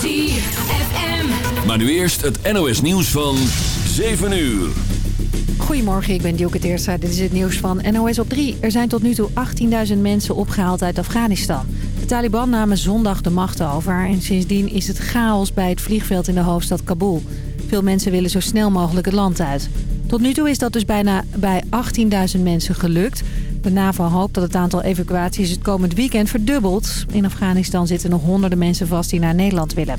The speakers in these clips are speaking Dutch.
ZFM. Maar nu eerst het NOS nieuws van 7 uur. Goedemorgen, ik ben Dielke Teerstra. Dit is het nieuws van NOS op 3. Er zijn tot nu toe 18.000 mensen opgehaald uit Afghanistan. De Taliban namen zondag de macht over... en sindsdien is het chaos bij het vliegveld in de hoofdstad Kabul. Veel mensen willen zo snel mogelijk het land uit. Tot nu toe is dat dus bijna bij 18.000 mensen gelukt. De NAVO hoopt dat het aantal evacuaties het komend weekend verdubbelt. In Afghanistan zitten nog honderden mensen vast die naar Nederland willen.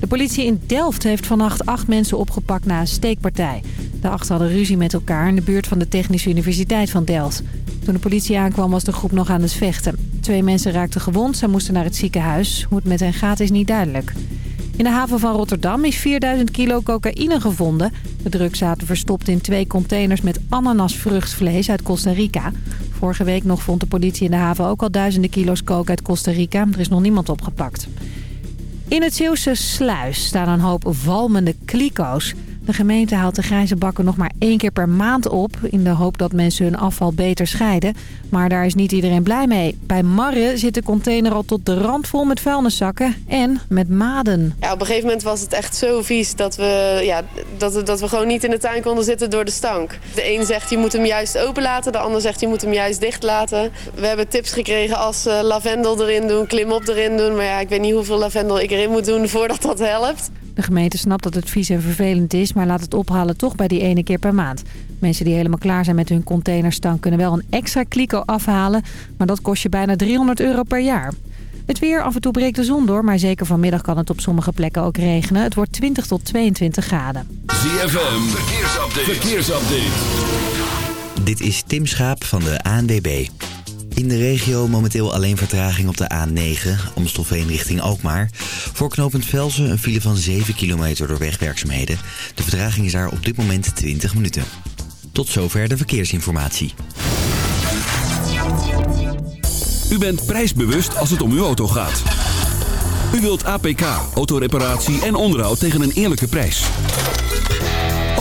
De politie in Delft heeft vannacht acht mensen opgepakt na een steekpartij. De acht hadden ruzie met elkaar in de buurt van de Technische Universiteit van Delft. Toen de politie aankwam was de groep nog aan het vechten. Twee mensen raakten gewond, ze moesten naar het ziekenhuis. Hoe het met hen gaat is niet duidelijk. In de haven van Rotterdam is 4000 kilo cocaïne gevonden. De drugs zaten verstopt in twee containers met ananasvruchtvlees uit Costa Rica. Vorige week nog vond de politie in de haven ook al duizenden kilo's coke uit Costa Rica. Er is nog niemand opgepakt. In het Zeeuwse Sluis staan een hoop valmende kliko's. De gemeente haalt de grijze bakken nog maar één keer per maand op... in de hoop dat mensen hun afval beter scheiden. Maar daar is niet iedereen blij mee. Bij Marre zit de container al tot de rand vol met vuilniszakken en met maden. Ja, op een gegeven moment was het echt zo vies dat we, ja, dat, dat we gewoon niet in de tuin konden zitten door de stank. De een zegt je moet hem juist open laten, de ander zegt je moet hem juist dicht laten. We hebben tips gekregen als uh, lavendel erin doen, klimop erin doen. Maar ja, ik weet niet hoeveel lavendel ik erin moet doen voordat dat helpt. De gemeente snapt dat het vies en vervelend is, maar laat het ophalen toch bij die ene keer per maand. Mensen die helemaal klaar zijn met hun containerstank kunnen wel een extra kliko afhalen, maar dat kost je bijna 300 euro per jaar. Het weer, af en toe breekt de zon door, maar zeker vanmiddag kan het op sommige plekken ook regenen. Het wordt 20 tot 22 graden. ZFM, verkeersupdate. verkeersupdate. Dit is Tim Schaap van de ANDB. In de regio momenteel alleen vertraging op de A9, Amstelveen richting Alkmaar. Voor knooppunt Velsen een file van 7 kilometer door wegwerkzaamheden. De vertraging is daar op dit moment 20 minuten. Tot zover de verkeersinformatie. U bent prijsbewust als het om uw auto gaat. U wilt APK, autoreparatie en onderhoud tegen een eerlijke prijs.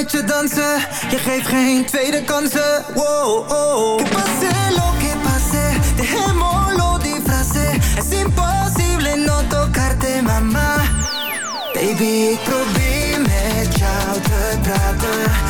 Met je dansen. Je geeft geen tweede kansen. Wow, oh. Que pase lo que pase, dejémoslo disfrace. Es imposible no tocarte, mama. Baby, ik probeer met jou te praten.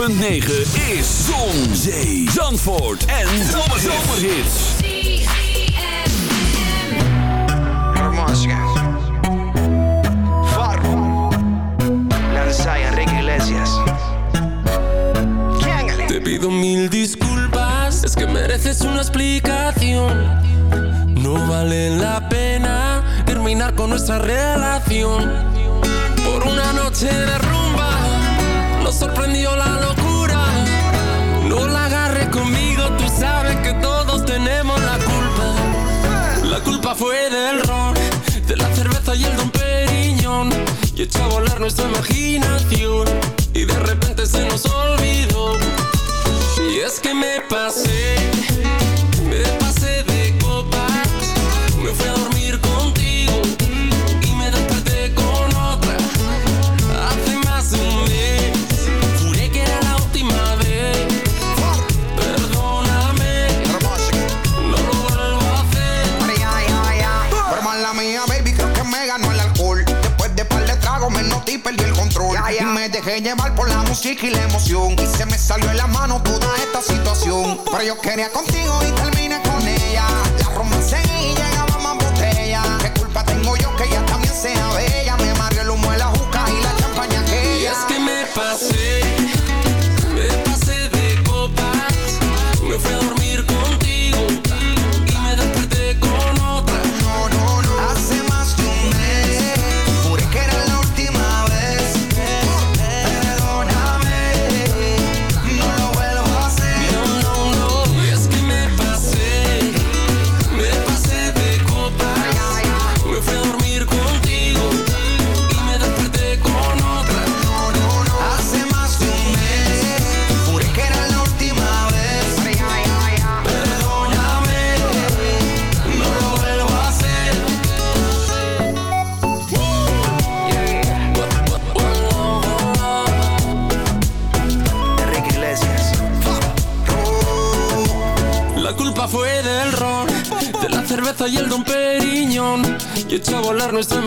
106.9 is Zon, Zee, Zandvoort en Zomerhits. Farro, Lanza y Enrique Iglesias. Te pido mil disculpas, es que mereces una explicación. No vale la pena terminar con nuestra relación. Por una noche de tenemos la culpa. La culpa fue del ron, de la cerveza y el don Periñón. Y echó a volar nuestra imaginación. Y de repente se nos olvidó. Y es que me pasé, me pasé. Música y la emoción. Y se me salió en la mano toda esta situación. Pero yo quería contigo y terminé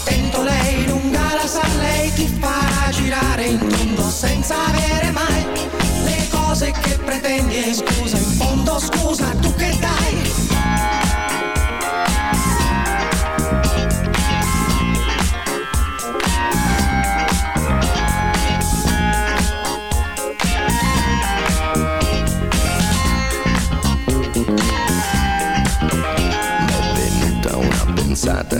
Attento lei lunga la sa, lei ti farà girare in tondo senza avere mai le cose che pretendi. E scusa, in fondo scusa, tu che dai?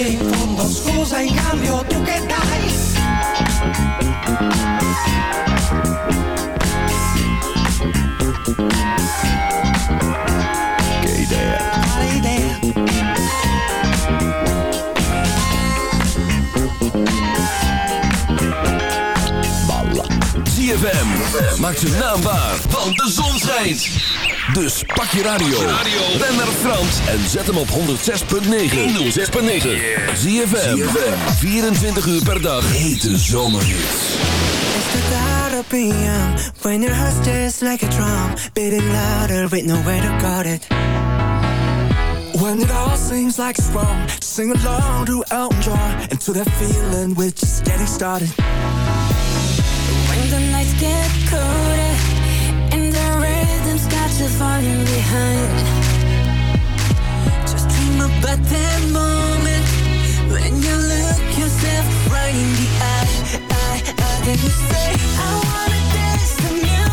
In fondo scusa in cambio tu che dai maakt want de zon schijnt. Dus pak je radio. Ben naar Frans en zet hem op 106.9. 106.9. Zie je 24 uur per dag. Hete zomerhits. PM When your heart just like a drum Beating louder with nowhere to guard it When it all seems like it's wrong Sing along to Elton John And to that feeling we're just getting started When the nights get cold you're falling behind. Just dream about that moment when you look yourself right in the eye. I, I, then you say, I wanna dance the music.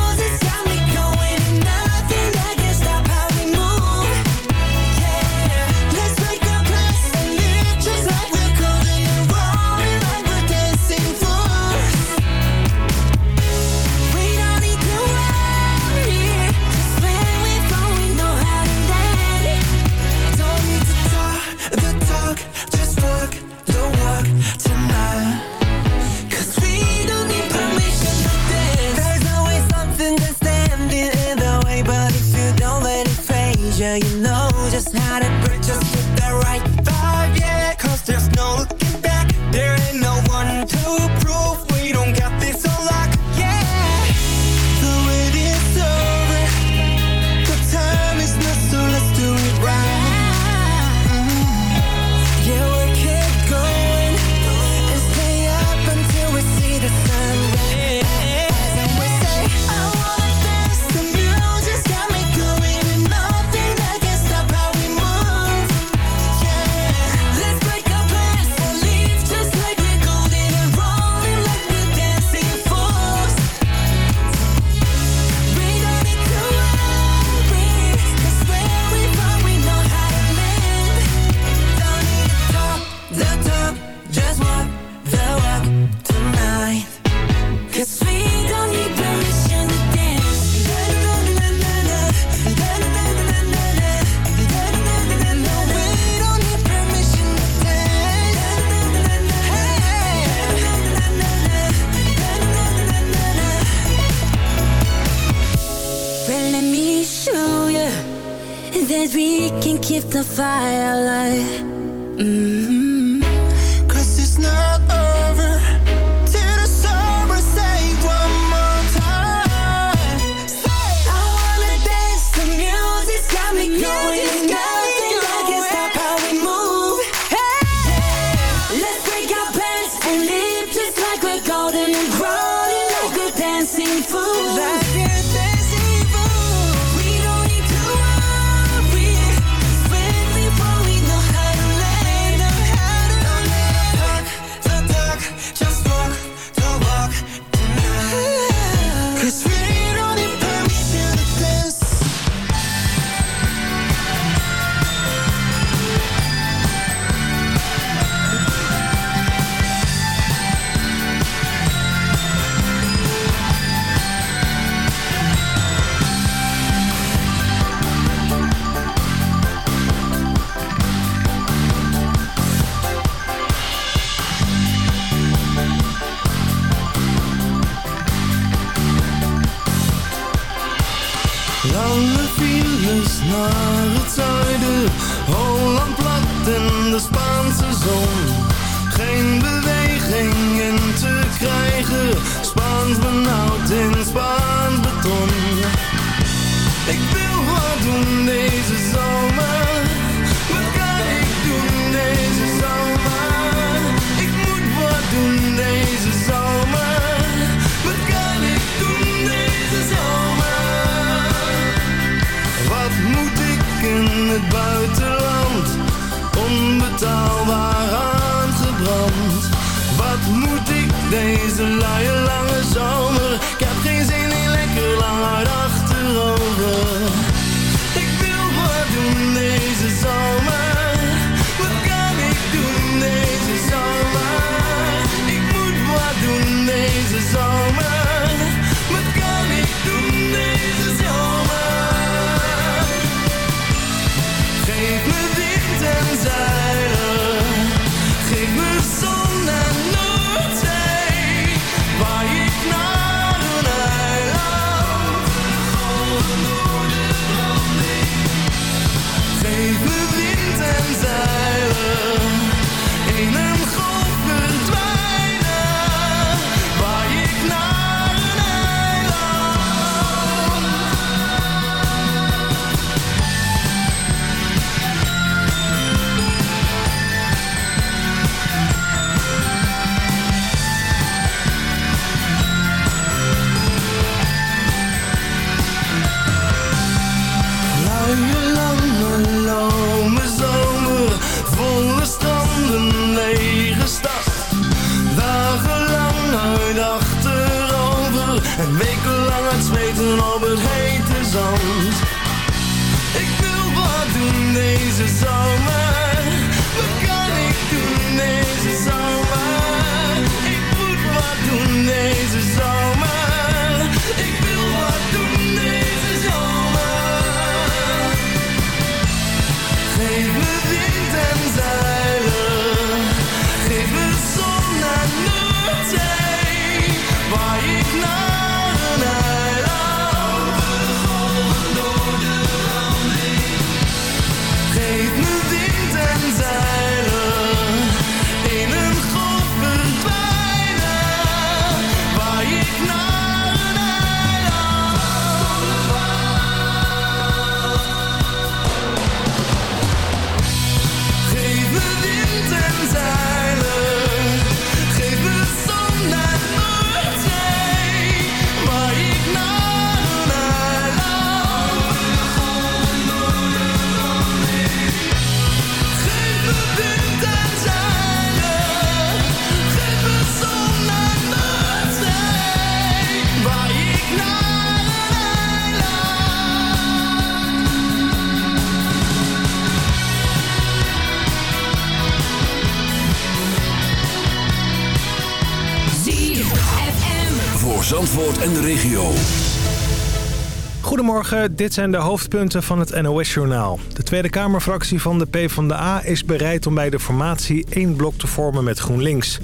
Goedemorgen, dit zijn de hoofdpunten van het NOS-journaal. De Tweede Kamerfractie van de PvdA is bereid om bij de formatie één blok te vormen met GroenLinks.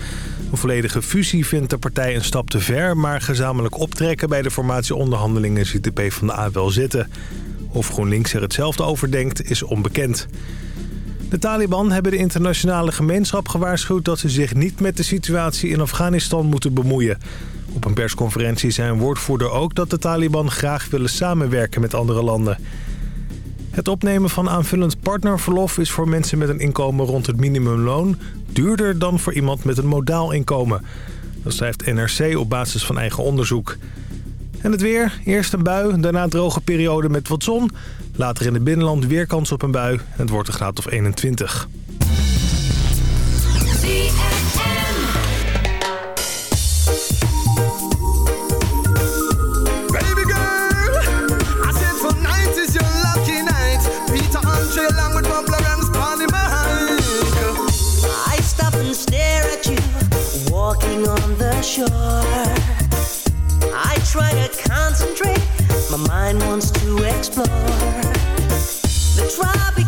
Een volledige fusie vindt de partij een stap te ver... maar gezamenlijk optrekken bij de formatieonderhandelingen ziet de PvdA wel zitten. Of GroenLinks er hetzelfde over denkt, is onbekend. De Taliban hebben de internationale gemeenschap gewaarschuwd... dat ze zich niet met de situatie in Afghanistan moeten bemoeien. Op een persconferentie zei een woordvoerder ook dat de Taliban graag willen samenwerken met andere landen. Het opnemen van aanvullend partnerverlof is voor mensen met een inkomen rond het minimumloon duurder dan voor iemand met een modaal inkomen. Dat schrijft NRC op basis van eigen onderzoek. En het weer. Eerst een bui, daarna droge periode met wat zon. Later in het binnenland weer kans op een bui. Het wordt een graad of 21. Baby shore. I try to concentrate, my mind wants to explore. The tropical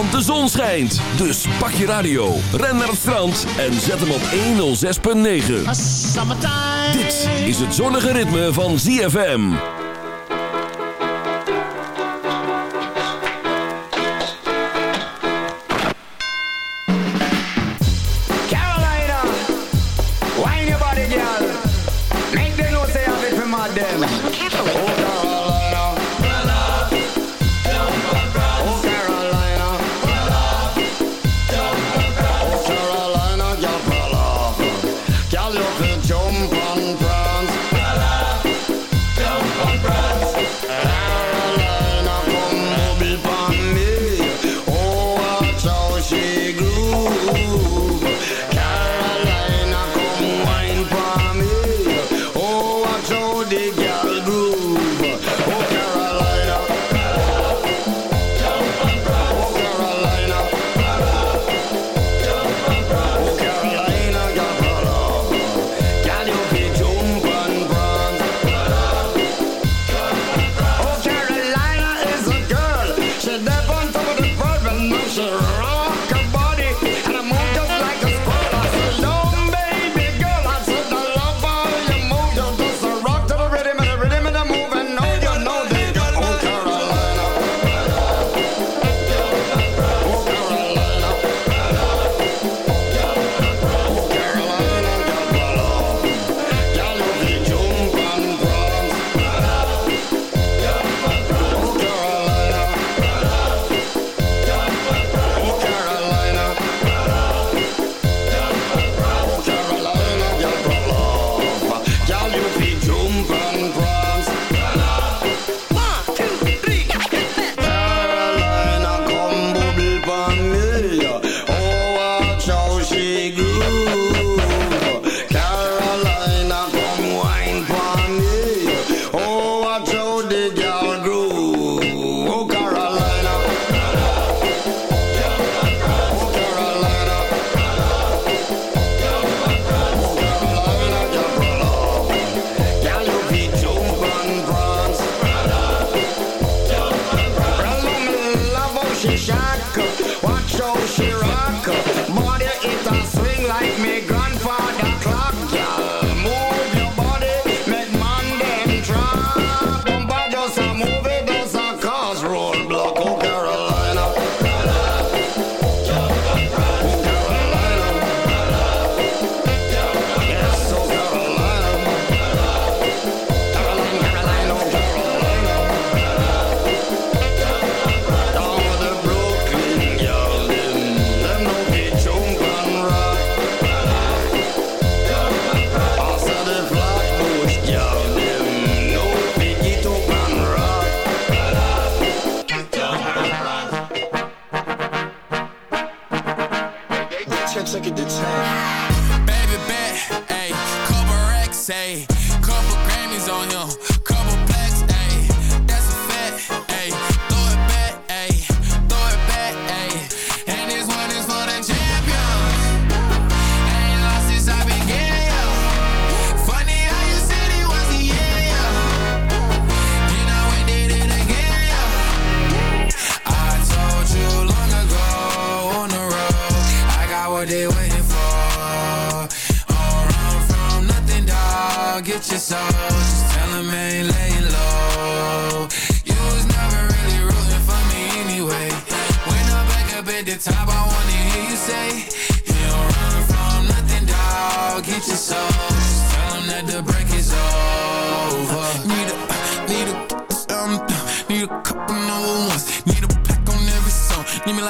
want de zon schijnt. Dus pak je radio, ren naar het strand en zet hem op 106.9. Dit is het zonnige ritme van ZFM. Carolina, wine your body, girl. Make them know say it for.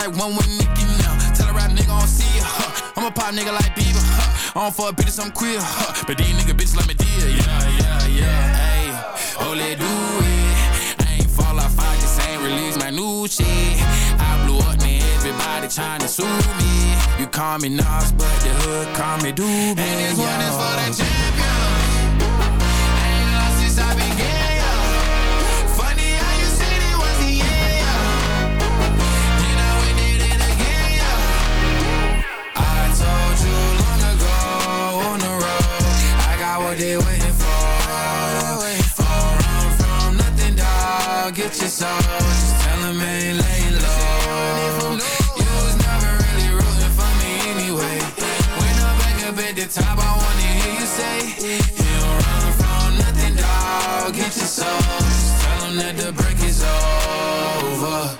like one with Nicki now. Tell her rap nigga, I don't see ya. Huh. I'm a pop nigga like Bieber. Huh. don't fuck bitches, I'm queer. Huh. But these nigga bitches like me dear. Yeah, yeah, yeah. Ayy, oh, holy do it. I ain't fall off, I just ain't release my new shit. I blew up, man. Everybody tryna sue me. You call me Nas, but the hood call me Doobie. And this one is for the champ. They waiting for. Oh, run from nothing, dog. Get your soul. Just tell 'em ain't laying low. You was never really rooting for me anyway. When I'm back up at the top, I wanna hear you say, You don't run from nothing, dog. Get your soul. Just tell that the break is over.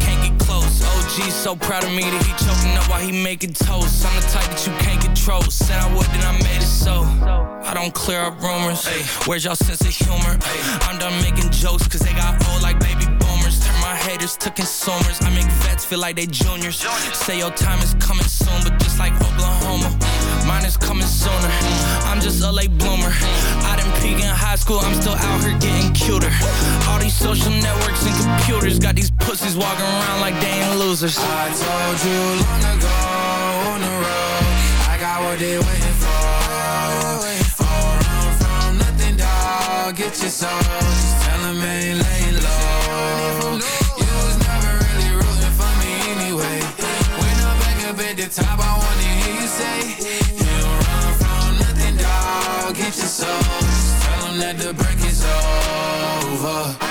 can't. OG so proud of me that he choking up while he making toast. I'm the type that you can't control. Said I would, then I made it so. I don't clear up rumors. Where's y'all sense of humor? I'm done making jokes, cause they got old like baby boomers. Turn my haters to consumers. I make vets feel like they juniors. Say your time is coming soon, but just like Oklahoma, mine is coming sooner. I'm just a late bloomer. I didn't peak in high school, I'm still out here getting cuter. All these social networks and computers got these pussies walking around like they losers. I told you long ago on the road, I got what they waiting for. Run from nothing, dog. Get your soul. Just tell 'em ain't laying low. You was never really rooting for me anyway. When I'm back up at the top, I wanna hear you say, You run from nothing, dog. Get your soul. Just tell that the break is over.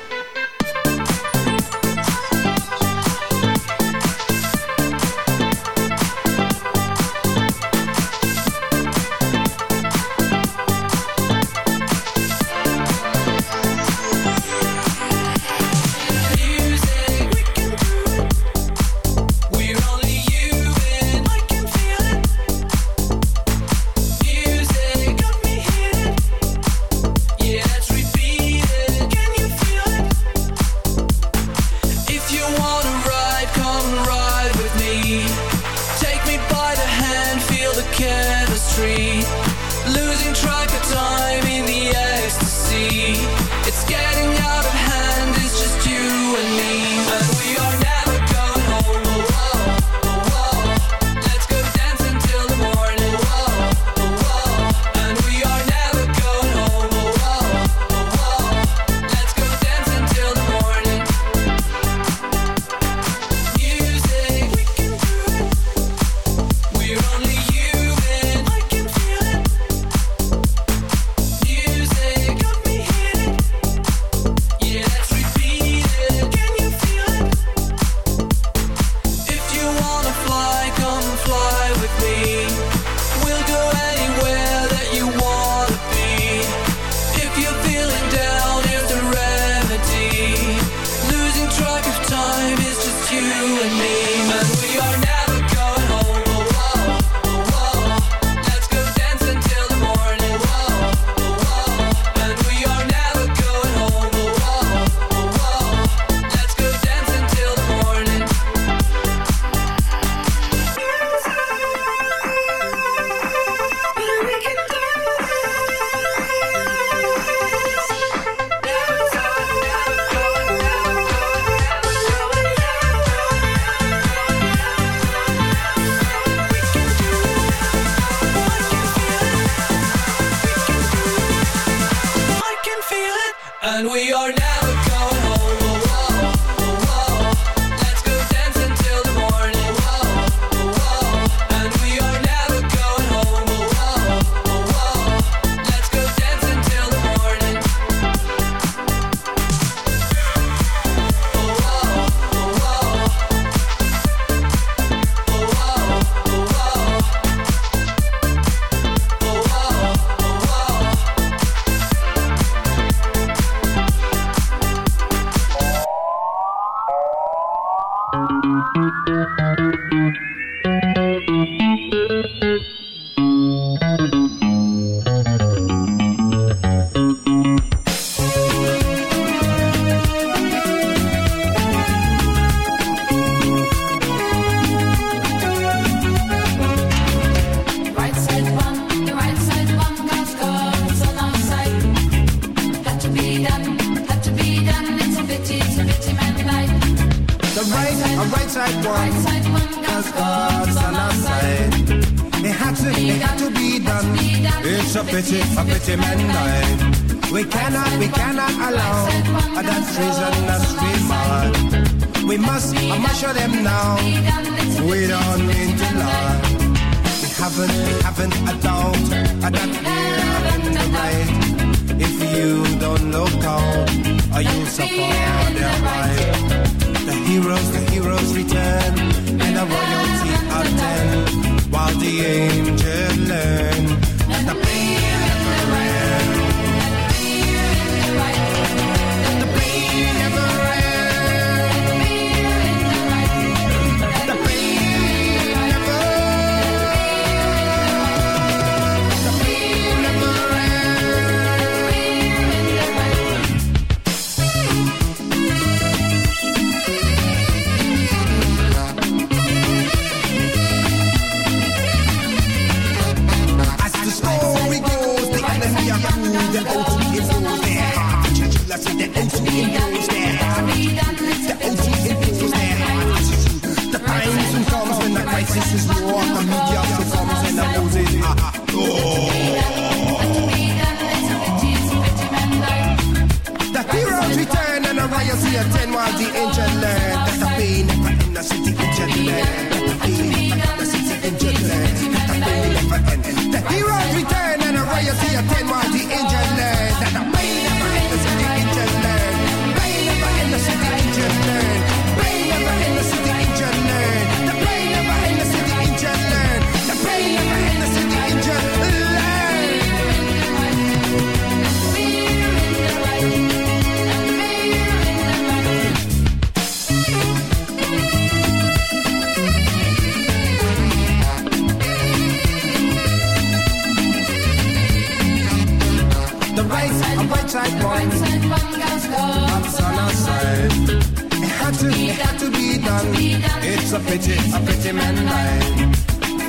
pretty, a pretty man line.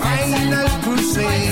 Final crusade.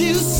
you